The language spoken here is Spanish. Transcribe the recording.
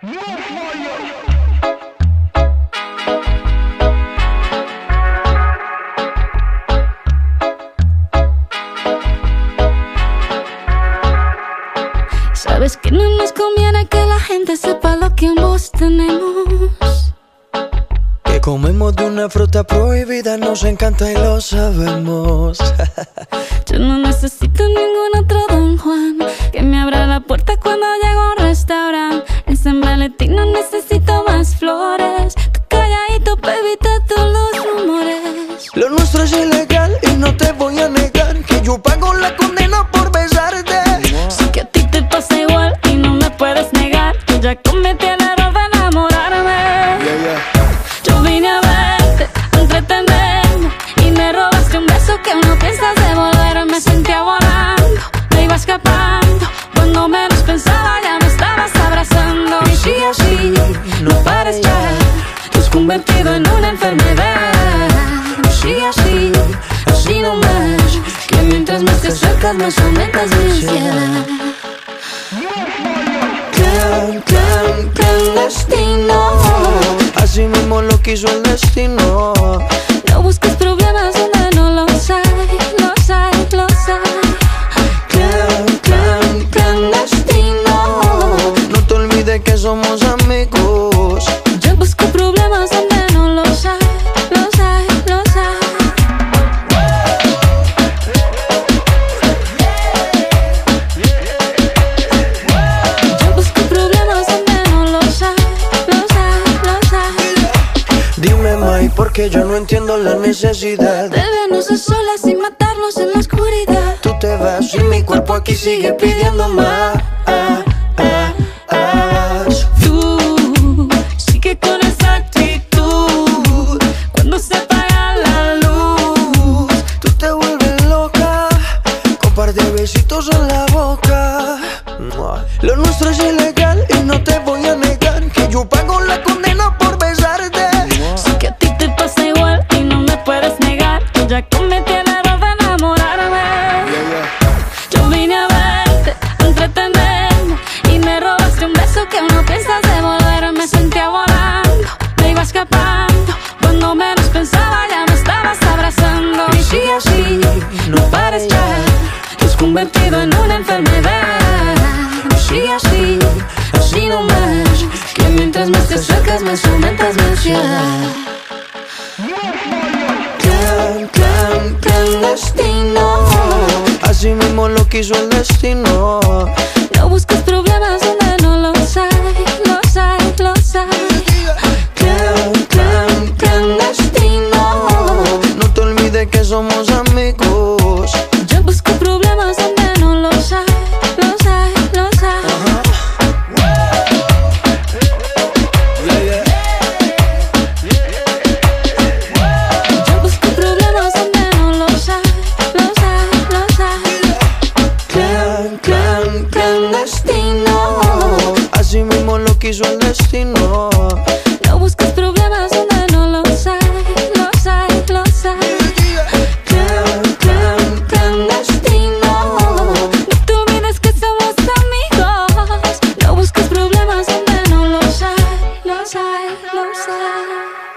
Sabes que no nos conviene que la gente sepa lo que ambos tenemos. Que comemos de una fruta prohibida, nos encanta y lo sabemos. Yo no necesito ningún otro Don Juan Valentín no necesito más flores. Tu calladito para evitar todos los rumores. Lo nuestro es ilegal y no te voy a negar que yo pago la condena por besarte. Sé que a ti te pasa igual y no me puedes negar. que ya cometí el error de enamorarme. Yo vine a verte, a entretenerme Y me robaste un beso que no piensas devolver Me sentía volando, me iba escapando Cuando menos pensaba pares ya Te has convertido en una enfermedad así, así no más Que mientras más te acercas más aumentas mi ansiedad Clan, clan, clandestino. Así mismo lo quiso el destino. No busques problemas porque yo no entiendo la necesidad. De vernos a solas y matarnos en la oscuridad. Tú te vas y mi cuerpo aquí sigue pidiendo más. Tú sigue con esa actitud cuando se apaga la luz. Tú te vuelves loca con par de besitos en la boca. Lo nuestro es ilegal y no te voy a negar y me robaste un beso que no piensas devolver. Me sentía volando, me iba escapando. Cuando menos pensaba ya me estabas abrazando. Y sí, así, no pares ya, te has convertido en una enfermedad. Y sí, así, así no más, que mientras más te acercas más aumentas mi ansiedad. Clan, clan, clandestino. Así mismo lo quiso el destino. No busques problemas No busques problemas donde no los hay, los hay, los hay. Tan, tan, tan destino. No te olvides que somos amigos. No busques problemas donde no los hay, los hay, los hay.